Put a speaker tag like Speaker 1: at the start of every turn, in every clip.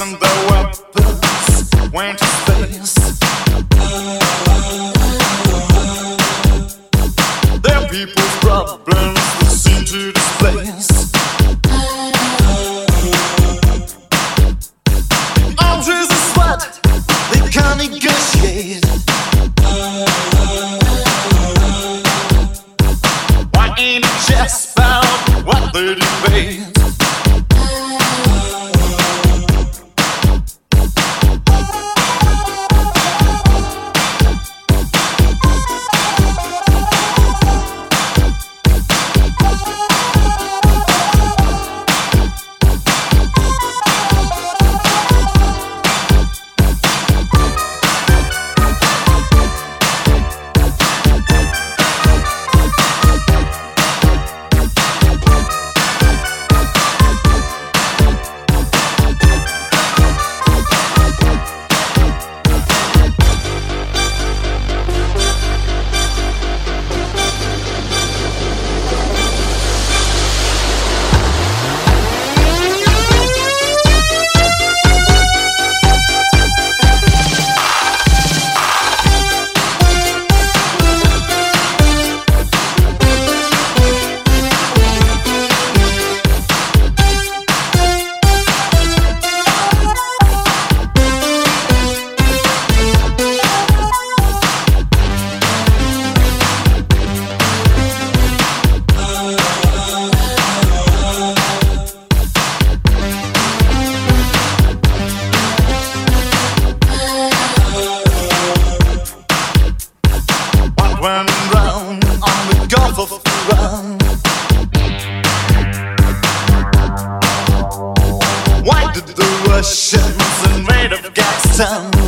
Speaker 1: Person their weapons went to space. Their people's problems they seem to displace. Arms the sweat, they can't negotiate. Why ain't it just about what they debate? Did the Russians invade Afghanistan?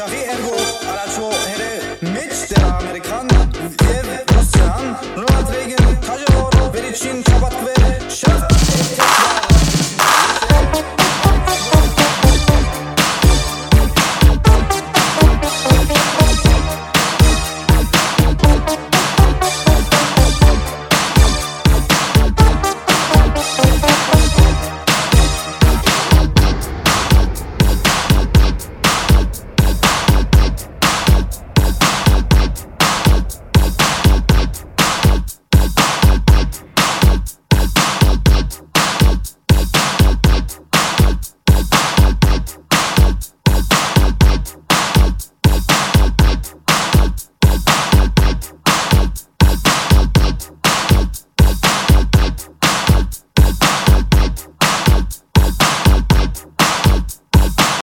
Speaker 1: Xavier Ergo.